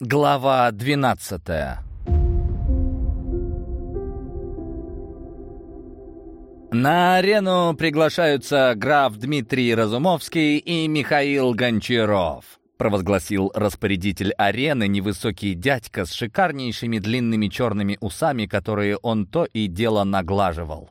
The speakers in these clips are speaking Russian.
Глава 12 На арену приглашаются граф Дмитрий Разумовский и Михаил Гончаров, провозгласил распорядитель арены невысокий дядька с шикарнейшими длинными черными усами, которые он то и дело наглаживал.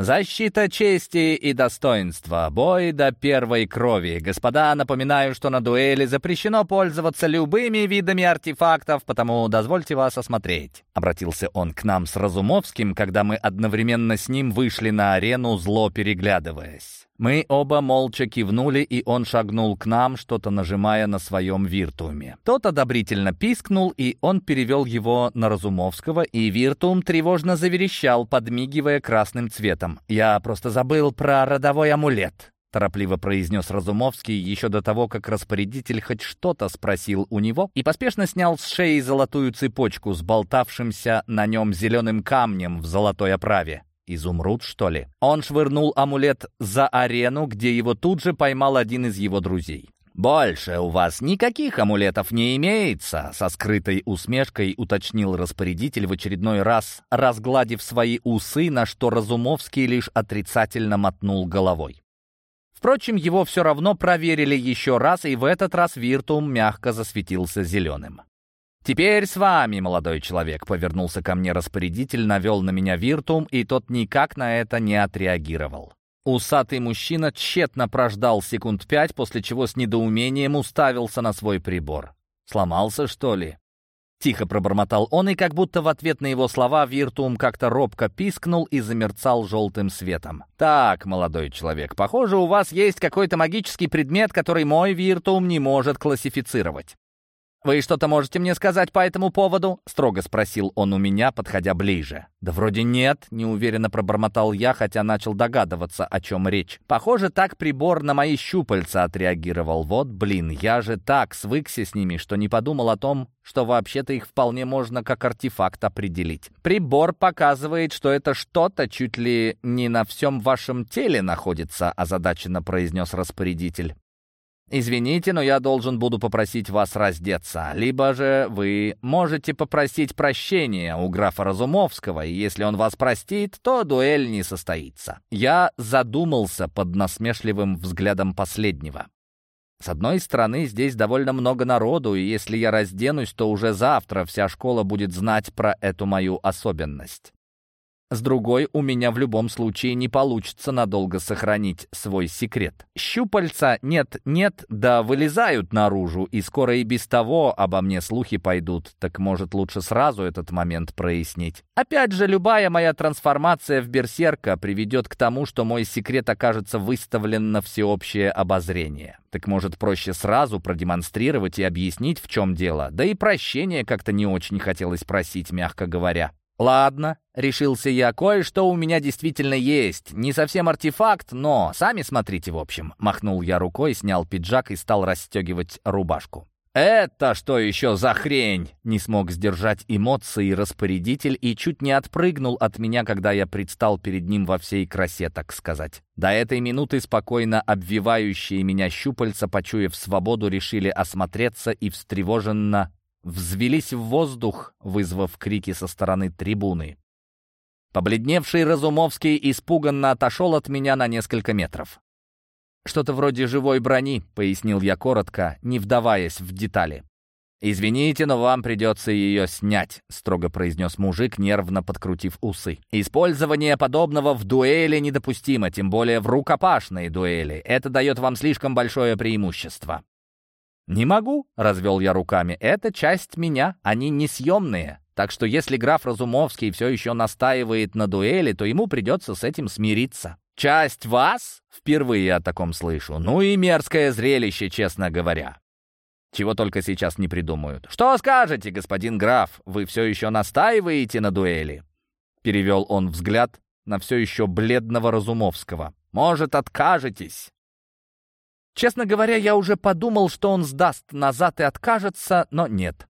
Защита чести и достоинства. Бой до первой крови. Господа, напоминаю, что на дуэли запрещено пользоваться любыми видами артефактов, потому дозвольте вас осмотреть. Обратился он к нам с Разумовским, когда мы одновременно с ним вышли на арену, зло переглядываясь. Мы оба молча кивнули, и он шагнул к нам, что-то нажимая на своем виртууме. Тот одобрительно пискнул, и он перевел его на Разумовского, и виртуум тревожно заверещал, подмигивая красным цветом. «Я просто забыл про родовой амулет», — торопливо произнес Разумовский еще до того, как распорядитель хоть что-то спросил у него, и поспешно снял с шеи золотую цепочку с болтавшимся на нем зеленым камнем в золотой оправе. Изумруд, что ли? Он швырнул амулет за арену, где его тут же поймал один из его друзей. «Больше у вас никаких амулетов не имеется», — со скрытой усмешкой уточнил распорядитель в очередной раз, разгладив свои усы, на что Разумовский лишь отрицательно мотнул головой. Впрочем, его все равно проверили еще раз, и в этот раз Виртум мягко засветился зеленым. «Теперь с вами, молодой человек», — повернулся ко мне распорядитель, навел на меня виртум, и тот никак на это не отреагировал. Усатый мужчина тщетно прождал секунд пять, после чего с недоумением уставился на свой прибор. «Сломался, что ли?» Тихо пробормотал он, и как будто в ответ на его слова Виртум как-то робко пискнул и замерцал желтым светом. «Так, молодой человек, похоже, у вас есть какой-то магический предмет, который мой Виртум не может классифицировать. «Вы что-то можете мне сказать по этому поводу?» — строго спросил он у меня, подходя ближе. «Да вроде нет», — неуверенно пробормотал я, хотя начал догадываться, о чем речь. «Похоже, так прибор на мои щупальца отреагировал. Вот, блин, я же так свыкся с ними, что не подумал о том, что вообще-то их вполне можно как артефакт определить. Прибор показывает, что это что-то чуть ли не на всем вашем теле находится», — озадаченно произнес распорядитель. «Извините, но я должен буду попросить вас раздеться. Либо же вы можете попросить прощения у графа Разумовского, и если он вас простит, то дуэль не состоится». Я задумался под насмешливым взглядом последнего. С одной стороны, здесь довольно много народу, и если я разденусь, то уже завтра вся школа будет знать про эту мою особенность. С другой, у меня в любом случае не получится надолго сохранить свой секрет. Щупальца нет-нет, да вылезают наружу, и скоро и без того обо мне слухи пойдут, так может лучше сразу этот момент прояснить. Опять же, любая моя трансформация в берсерка приведет к тому, что мой секрет окажется выставлен на всеобщее обозрение. Так может проще сразу продемонстрировать и объяснить, в чем дело. Да и прощения как-то не очень хотелось просить, мягко говоря. «Ладно», — решился я, — «кое-что у меня действительно есть. Не совсем артефакт, но сами смотрите, в общем». Махнул я рукой, снял пиджак и стал расстегивать рубашку. «Это что еще за хрень?» Не смог сдержать эмоции распорядитель и чуть не отпрыгнул от меня, когда я предстал перед ним во всей красе, так сказать. До этой минуты спокойно обвивающие меня щупальца, почуяв свободу, решили осмотреться и встревоженно взвелись в воздух, вызвав крики со стороны трибуны. Побледневший Разумовский испуганно отошел от меня на несколько метров. «Что-то вроде живой брони», — пояснил я коротко, не вдаваясь в детали. «Извините, но вам придется ее снять», — строго произнес мужик, нервно подкрутив усы. «Использование подобного в дуэли недопустимо, тем более в рукопашной дуэли. Это дает вам слишком большое преимущество». «Не могу», — развел я руками, — «это часть меня, они несъемные. Так что если граф Разумовский все еще настаивает на дуэли, то ему придется с этим смириться». «Часть вас?» — впервые о таком слышу. «Ну и мерзкое зрелище, честно говоря». Чего только сейчас не придумают. «Что скажете, господин граф? Вы все еще настаиваете на дуэли?» Перевел он взгляд на все еще бледного Разумовского. «Может, откажетесь?» Честно говоря, я уже подумал, что он сдаст назад и откажется, но нет.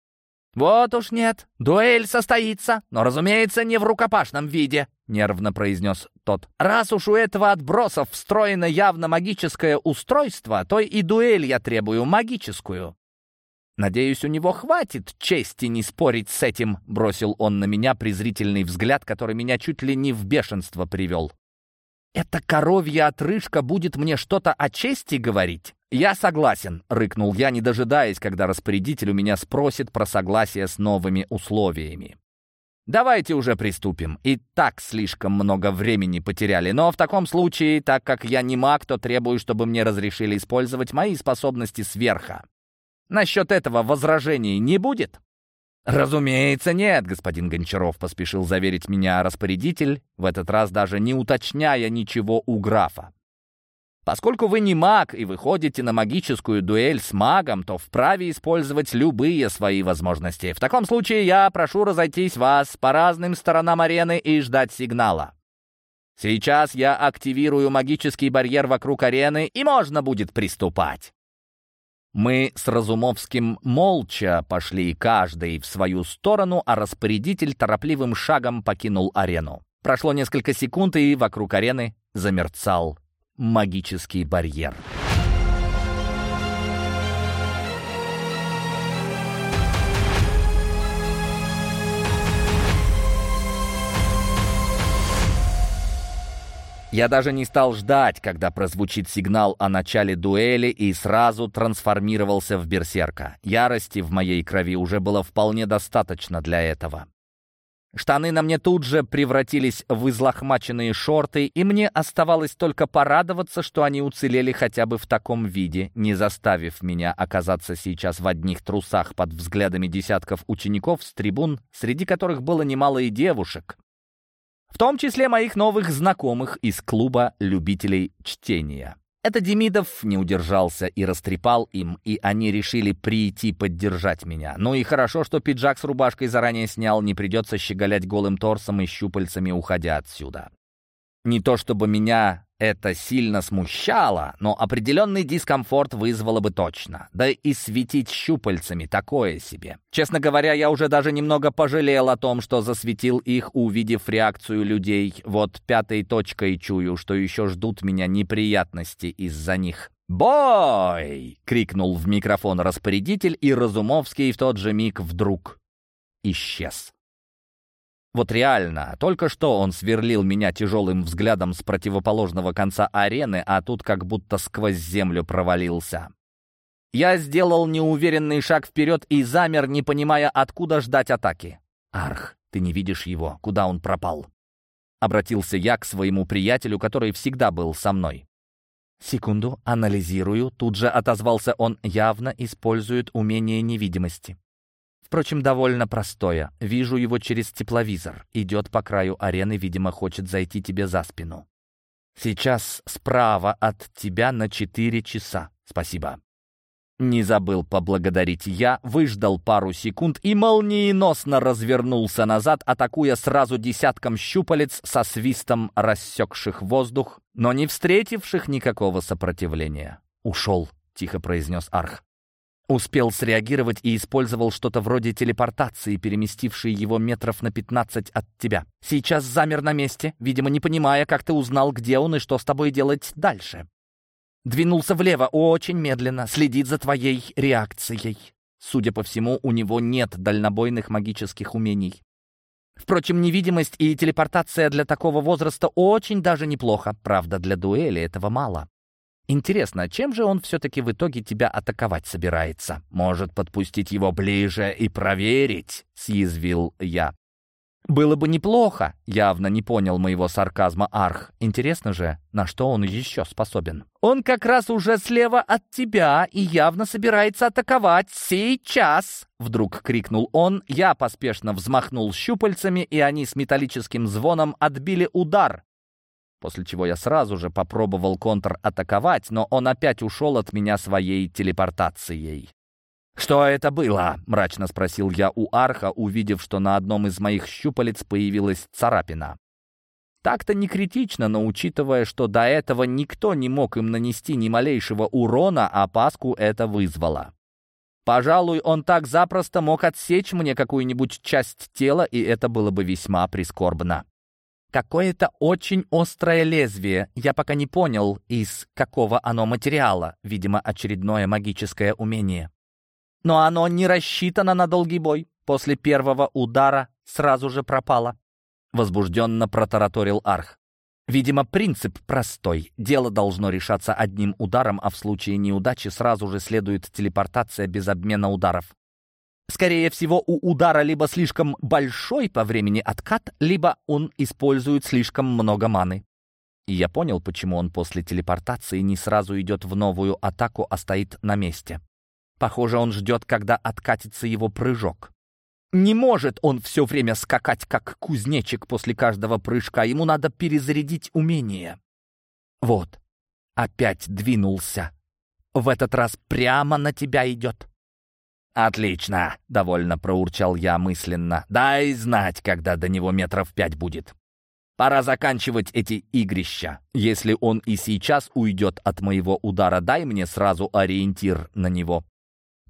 «Вот уж нет, дуэль состоится, но, разумеется, не в рукопашном виде», — нервно произнес тот. «Раз уж у этого отбросов встроено явно магическое устройство, то и дуэль я требую магическую». «Надеюсь, у него хватит чести не спорить с этим», — бросил он на меня презрительный взгляд, который меня чуть ли не в бешенство привел. «Эта коровья отрыжка будет мне что-то о чести говорить?» «Я согласен», — рыкнул я, не дожидаясь, когда распорядитель у меня спросит про согласие с новыми условиями. Давайте уже приступим. И так слишком много времени потеряли. Но в таком случае, так как я не маг, то требую, чтобы мне разрешили использовать мои способности сверха. Насчет этого возражений не будет? «Разумеется, нет», — господин Гончаров поспешил заверить меня распорядитель, в этот раз даже не уточняя ничего у графа. Поскольку вы не маг и выходите на магическую дуэль с магом, то вправе использовать любые свои возможности. В таком случае я прошу разойтись вас по разным сторонам арены и ждать сигнала. Сейчас я активирую магический барьер вокруг арены, и можно будет приступать. Мы с Разумовским молча пошли каждый в свою сторону, а распорядитель торопливым шагом покинул арену. Прошло несколько секунд, и вокруг арены замерцал магический барьер. Я даже не стал ждать, когда прозвучит сигнал о начале дуэли и сразу трансформировался в берсерка. Ярости в моей крови уже было вполне достаточно для этого. Штаны на мне тут же превратились в излохмаченные шорты, и мне оставалось только порадоваться, что они уцелели хотя бы в таком виде, не заставив меня оказаться сейчас в одних трусах под взглядами десятков учеников с трибун, среди которых было немало и девушек, в том числе моих новых знакомых из клуба любителей чтения. Это Демидов не удержался и растрепал им, и они решили прийти поддержать меня. Ну и хорошо, что пиджак с рубашкой заранее снял, не придется щеголять голым торсом и щупальцами, уходя отсюда. Не то чтобы меня это сильно смущало, но определенный дискомфорт вызвало бы точно. Да и светить щупальцами такое себе. Честно говоря, я уже даже немного пожалел о том, что засветил их, увидев реакцию людей. Вот пятой точкой чую, что еще ждут меня неприятности из-за них. «Бой!» — крикнул в микрофон распорядитель, и Разумовский в тот же миг вдруг исчез. Вот реально, только что он сверлил меня тяжелым взглядом с противоположного конца арены, а тут как будто сквозь землю провалился. Я сделал неуверенный шаг вперед и замер, не понимая, откуда ждать атаки. «Арх, ты не видишь его, куда он пропал?» Обратился я к своему приятелю, который всегда был со мной. «Секунду, анализирую», тут же отозвался он, явно использует умение невидимости. Впрочем, довольно простое. Вижу его через тепловизор. Идет по краю арены, видимо, хочет зайти тебе за спину. Сейчас справа от тебя на четыре часа. Спасибо. Не забыл поблагодарить я, выждал пару секунд и молниеносно развернулся назад, атакуя сразу десятком щупалец со свистом рассекших воздух, но не встретивших никакого сопротивления. «Ушел», — тихо произнес Арх. Успел среагировать и использовал что-то вроде телепортации, переместившей его метров на 15 от тебя. Сейчас замер на месте, видимо, не понимая, как ты узнал, где он и что с тобой делать дальше. Двинулся влево очень медленно, следит за твоей реакцией. Судя по всему, у него нет дальнобойных магических умений. Впрочем, невидимость и телепортация для такого возраста очень даже неплохо. Правда, для дуэли этого мало. Интересно, чем же он все-таки в итоге тебя атаковать собирается? Может, подпустить его ближе и проверить?» — съязвил я. «Было бы неплохо», — явно не понял моего сарказма Арх. «Интересно же, на что он еще способен?» «Он как раз уже слева от тебя и явно собирается атаковать сейчас!» Вдруг крикнул он, я поспешно взмахнул щупальцами, и они с металлическим звоном отбили удар, после чего я сразу же попробовал контратаковать, но он опять ушел от меня своей телепортацией. «Что это было?» — мрачно спросил я у Арха, увидев, что на одном из моих щупалец появилась царапина. Так-то не критично, но учитывая, что до этого никто не мог им нанести ни малейшего урона, опаску это вызвало. Пожалуй, он так запросто мог отсечь мне какую-нибудь часть тела, и это было бы весьма прискорбно. Какое-то очень острое лезвие. Я пока не понял, из какого оно материала. Видимо, очередное магическое умение. Но оно не рассчитано на долгий бой. После первого удара сразу же пропало. Возбужденно протараторил Арх. Видимо, принцип простой. Дело должно решаться одним ударом, а в случае неудачи сразу же следует телепортация без обмена ударов. Скорее всего, у удара либо слишком большой по времени откат, либо он использует слишком много маны. И я понял, почему он после телепортации не сразу идет в новую атаку, а стоит на месте. Похоже, он ждет, когда откатится его прыжок. Не может он все время скакать, как кузнечик после каждого прыжка. Ему надо перезарядить умение. Вот, опять двинулся. В этот раз прямо на тебя идет. «Отлично!» — довольно проурчал я мысленно. «Дай знать, когда до него метров пять будет. Пора заканчивать эти игрища. Если он и сейчас уйдет от моего удара, дай мне сразу ориентир на него».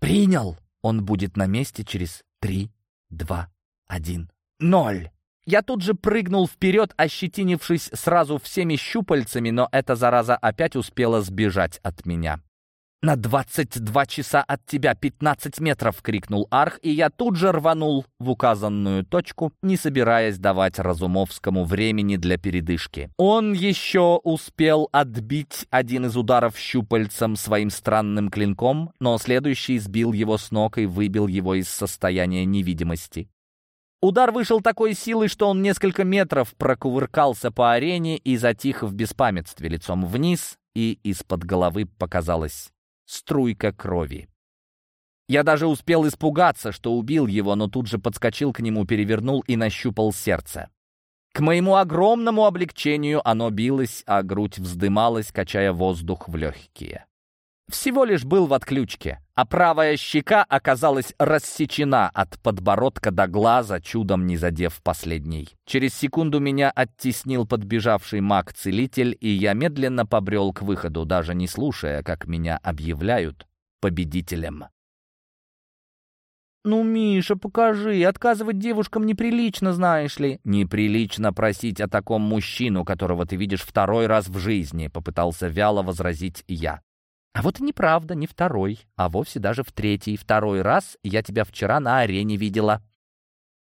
«Принял!» Он будет на месте через три, два, один, ноль. Я тут же прыгнул вперед, ощетинившись сразу всеми щупальцами, но эта зараза опять успела сбежать от меня. «На двадцать два часа от тебя пятнадцать метров!» — крикнул Арх, и я тут же рванул в указанную точку, не собираясь давать Разумовскому времени для передышки. Он еще успел отбить один из ударов щупальцем своим странным клинком, но следующий сбил его с ног и выбил его из состояния невидимости. Удар вышел такой силой, что он несколько метров прокувыркался по арене и затих в беспамятстве лицом вниз, и из-под головы показалось струйка крови. Я даже успел испугаться, что убил его, но тут же подскочил к нему, перевернул и нащупал сердце. К моему огромному облегчению оно билось, а грудь вздымалась, качая воздух в легкие. Всего лишь был в отключке, а правая щека оказалась рассечена от подбородка до глаза, чудом не задев последний. Через секунду меня оттеснил подбежавший маг-целитель, и я медленно побрел к выходу, даже не слушая, как меня объявляют победителем. «Ну, Миша, покажи, отказывать девушкам неприлично, знаешь ли». «Неприлично просить о таком мужчину, которого ты видишь второй раз в жизни», — попытался вяло возразить я. А вот и неправда, не второй, а вовсе даже в третий, второй раз я тебя вчера на арене видела.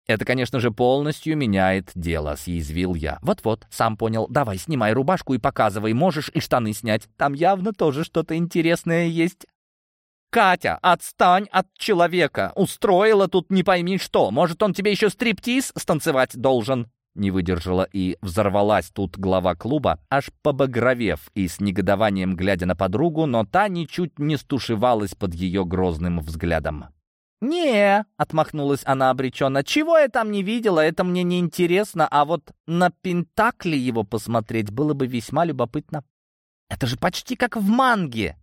Это, конечно же, полностью меняет дело, съязвил я. Вот-вот, сам понял. Давай, снимай рубашку и показывай, можешь и штаны снять. Там явно тоже что-то интересное есть. «Катя, отстань от человека! Устроила тут не пойми что! Может, он тебе еще стриптиз станцевать должен?» Не выдержала и взорвалась тут глава клуба, аж побагровев и с негодованием глядя на подругу, но та ничуть не стушевалась под ее грозным взглядом. «Не», — отмахнулась она обреченно, — «чего я там не видела, это мне не интересно, а вот на Пентакли его посмотреть было бы весьма любопытно. Это же почти как в манге.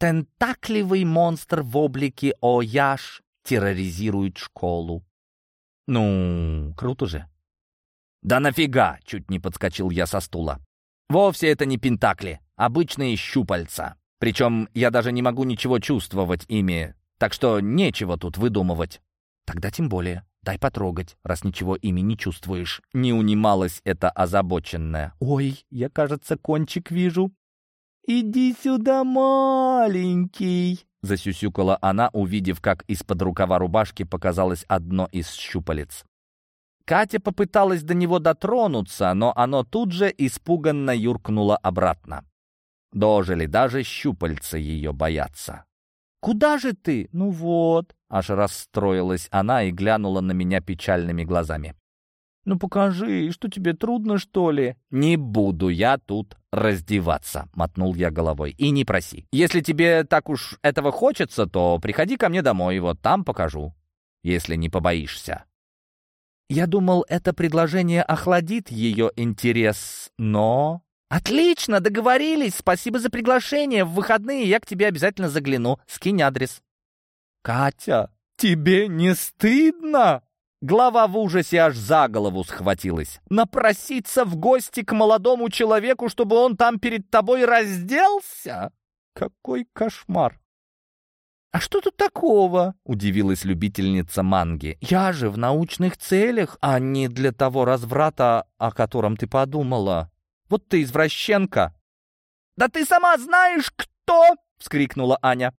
Тентакливый монстр в облике Ояш терроризирует школу. Ну, круто же. «Да нафига!» — чуть не подскочил я со стула. «Вовсе это не пентакли, обычные щупальца. Причем я даже не могу ничего чувствовать ими, так что нечего тут выдумывать». «Тогда тем более. Дай потрогать, раз ничего ими не чувствуешь». Не унималась эта озабоченная. «Ой, я, кажется, кончик вижу». «Иди сюда, маленький!» Засюсюкала она, увидев, как из-под рукава рубашки показалось одно из щупалец. Катя попыталась до него дотронуться, но оно тут же испуганно юркнуло обратно. Дожили, даже щупальца ее боятся. «Куда же ты? Ну вот!» Аж расстроилась она и глянула на меня печальными глазами. «Ну покажи, что тебе трудно, что ли?» «Не буду я тут раздеваться», — мотнул я головой. «И не проси. Если тебе так уж этого хочется, то приходи ко мне домой, вот там покажу, если не побоишься». Я думал, это предложение охладит ее интерес, но... «Отлично, договорились! Спасибо за приглашение! В выходные я к тебе обязательно загляну. Скинь адрес». «Катя, тебе не стыдно?» Глава в ужасе аж за голову схватилась. «Напроситься в гости к молодому человеку, чтобы он там перед тобой разделся? Какой кошмар!» «А что тут такого?» — удивилась любительница манги. «Я же в научных целях, а не для того разврата, о котором ты подумала. Вот ты извращенка!» «Да ты сама знаешь, кто!» — вскрикнула Аня.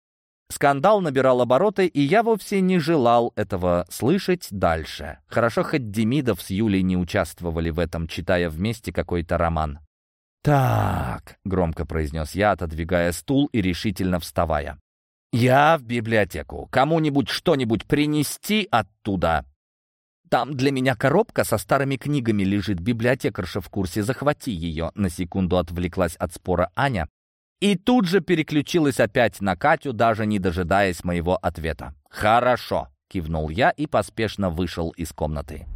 Скандал набирал обороты, и я вовсе не желал этого слышать дальше. Хорошо, хоть Демидов с Юлей не участвовали в этом, читая вместе какой-то роман. «Так», — громко произнес я, отодвигая стул и решительно вставая. «Я в библиотеку. Кому-нибудь что-нибудь принести оттуда?» «Там для меня коробка со старыми книгами лежит. Библиотекарша в курсе. Захвати ее». На секунду отвлеклась от спора Аня, и тут же переключилась опять на Катю, даже не дожидаясь моего ответа. «Хорошо», — кивнул я и поспешно вышел из комнаты.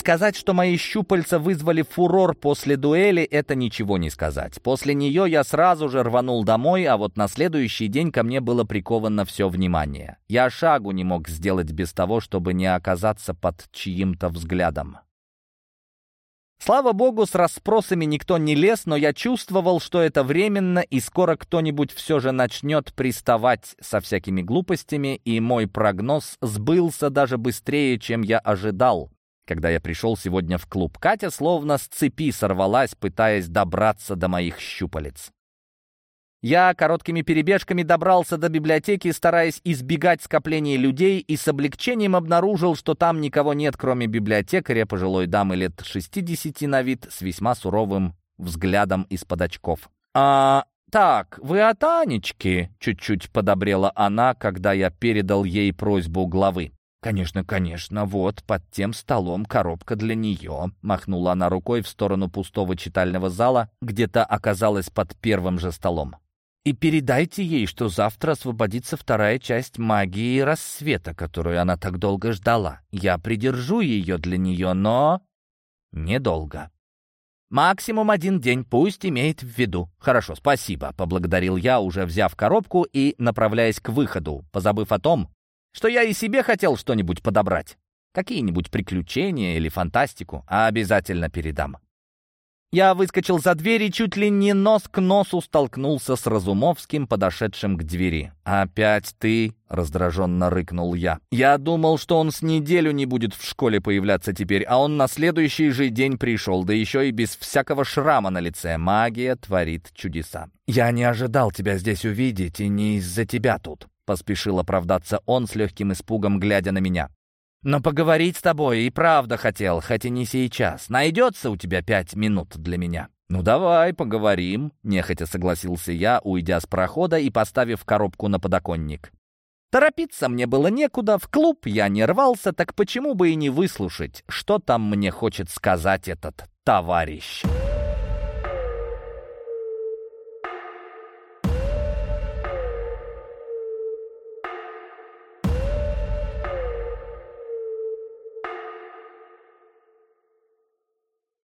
Сказать, что мои щупальца вызвали фурор после дуэли, это ничего не сказать. После нее я сразу же рванул домой, а вот на следующий день ко мне было приковано все внимание. Я шагу не мог сделать без того, чтобы не оказаться под чьим-то взглядом. Слава богу, с расспросами никто не лез, но я чувствовал, что это временно, и скоро кто-нибудь все же начнет приставать со всякими глупостями, и мой прогноз сбылся даже быстрее, чем я ожидал. Когда я пришел сегодня в клуб, Катя словно с цепи сорвалась, пытаясь добраться до моих щупалец. Я короткими перебежками добрался до библиотеки, стараясь избегать скопления людей, и с облегчением обнаружил, что там никого нет, кроме библиотекаря, пожилой дамы лет 60 на вид, с весьма суровым взглядом из-под очков. «А, так, вы от Анечки?» — чуть-чуть подобрела она, когда я передал ей просьбу главы. «Конечно, конечно, вот, под тем столом коробка для нее», — махнула она рукой в сторону пустого читального зала, где-то оказалась под первым же столом. И передайте ей, что завтра освободится вторая часть магии рассвета, которую она так долго ждала. Я придержу ее для нее, но... недолго. Максимум один день, пусть имеет в виду. Хорошо, спасибо, поблагодарил я, уже взяв коробку и направляясь к выходу, позабыв о том, что я и себе хотел что-нибудь подобрать. Какие-нибудь приключения или фантастику, а обязательно передам. Я выскочил за дверь и чуть ли не нос к носу столкнулся с Разумовским, подошедшим к двери. «Опять ты?» — раздраженно рыкнул я. «Я думал, что он с неделю не будет в школе появляться теперь, а он на следующий же день пришел, да еще и без всякого шрама на лице. Магия творит чудеса. Я не ожидал тебя здесь увидеть, и не из-за тебя тут», — поспешил оправдаться он с легким испугом, глядя на меня. Но поговорить с тобой и правда хотел, хотя не сейчас. Найдется у тебя пять минут для меня?» «Ну давай, поговорим», — нехотя согласился я, уйдя с прохода и поставив коробку на подоконник. Торопиться мне было некуда, в клуб я не рвался, так почему бы и не выслушать, что там мне хочет сказать этот товарищ?»